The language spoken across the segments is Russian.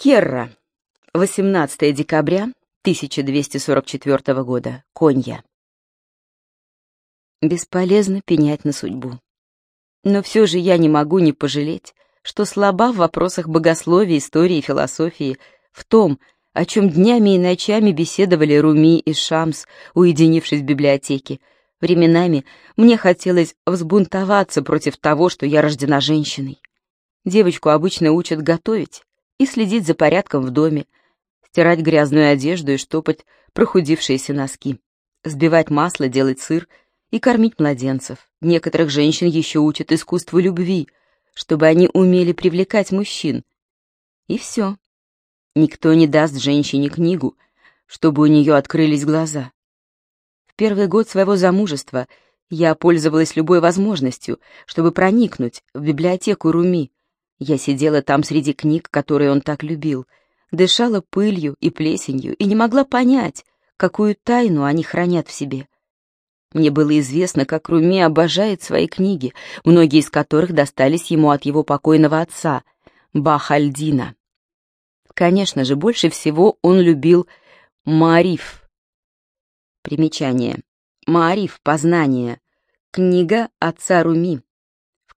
Керра. 18 декабря 1244 года. Конья. Бесполезно пенять на судьбу. Но все же я не могу не пожалеть, что слаба в вопросах богословия, истории и философии, в том, о чем днями и ночами беседовали Руми и Шамс, уединившись в библиотеке. Временами мне хотелось взбунтоваться против того, что я рождена женщиной. Девочку обычно учат готовить и следить за порядком в доме, стирать грязную одежду и штопать прохудившиеся носки, сбивать масло, делать сыр и кормить младенцев. Некоторых женщин еще учат искусству любви, чтобы они умели привлекать мужчин. И все. Никто не даст женщине книгу, чтобы у нее открылись глаза. В первый год своего замужества я пользовалась любой возможностью, чтобы проникнуть в библиотеку Руми. Я сидела там среди книг, которые он так любил, дышала пылью и плесенью и не могла понять, какую тайну они хранят в себе. Мне было известно, как Руми обожает свои книги, многие из которых достались ему от его покойного отца, Бахальдина. Конечно же, больше всего он любил Маариф. Примечание. Маариф, познание. Книга отца Руми,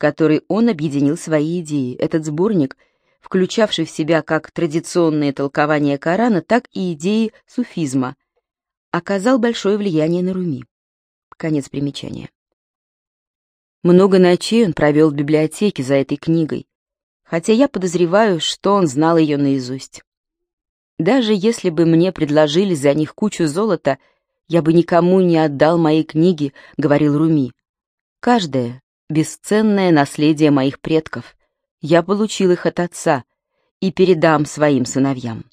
которой он объединил свои идеи. Этот сборник, включавший в себя как традиционные толкования Корана, так и идеи суфизма, оказал большое влияние на Руми. Конец примечания. Много ночей он провел в библиотеке за этой книгой, хотя я подозреваю, что он знал ее наизусть. Даже если бы мне предложили за них кучу золота, я бы никому не отдал мои книги, — говорил Руми. Каждое — бесценное наследие моих предков. Я получил их от отца и передам своим сыновьям.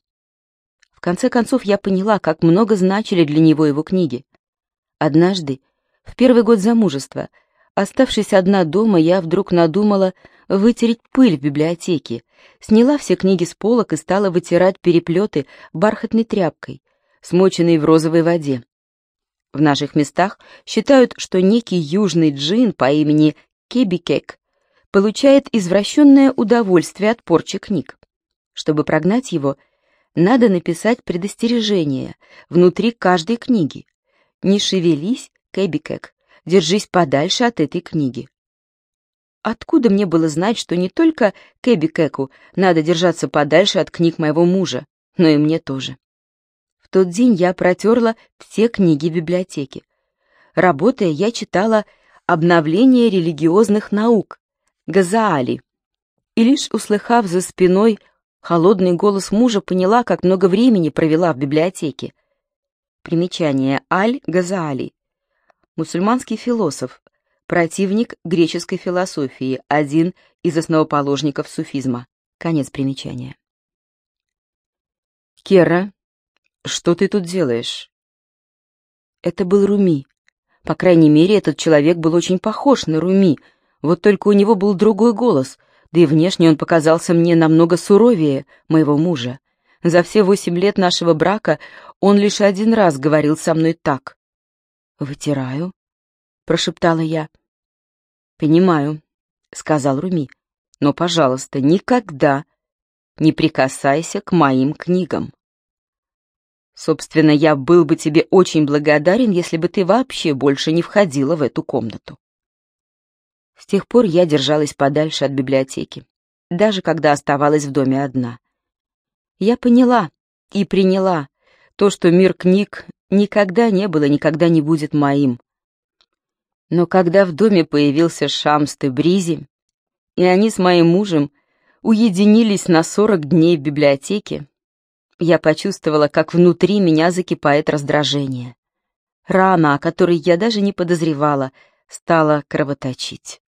В конце концов, я поняла, как много значили для него его книги. Однажды, в первый год замужества, оставшись одна дома, я вдруг надумала вытереть пыль в библиотеке, сняла все книги с полок и стала вытирать переплеты бархатной тряпкой, смоченной в розовой воде. В наших местах считают, что некий южный джин по имени Кебикек получает извращенное удовольствие от порчи книг. Чтобы прогнать его, надо написать предостережение внутри каждой книги. «Не шевелись, Кебикек, держись подальше от этой книги». Откуда мне было знать, что не только Кэби Кэку надо держаться подальше от книг моего мужа, но и мне тоже? В тот день я протерла все книги в библиотеке. Работая, я читала «Обновление религиозных наук» Газаали, и лишь услыхав за спиной холодный голос мужа, поняла, как много времени провела в библиотеке. Примечание Аль-Газаали. Мусульманский философ, противник греческой философии, один из основоположников суфизма. Конец примечания. «Кера, что ты тут делаешь?» Это был Руми. По крайней мере, этот человек был очень похож на Руми, вот только у него был другой голос, да и внешне он показался мне намного суровее моего мужа. За все восемь лет нашего брака он лишь один раз говорил со мной так. «Вытираю», — прошептала я. «Понимаю», — сказал Руми, — «но, пожалуйста, никогда не прикасайся к моим книгам. Собственно, я был бы тебе очень благодарен, если бы ты вообще больше не входила в эту комнату». С тех пор я держалась подальше от библиотеки, даже когда оставалась в доме одна. Я поняла и приняла то, что мир книг никогда не было, никогда не будет моим. Но когда в доме появился Шамст и Бризи, и они с моим мужем уединились на сорок дней в библиотеке, я почувствовала, как внутри меня закипает раздражение. Рана, о которой я даже не подозревала, стала кровоточить.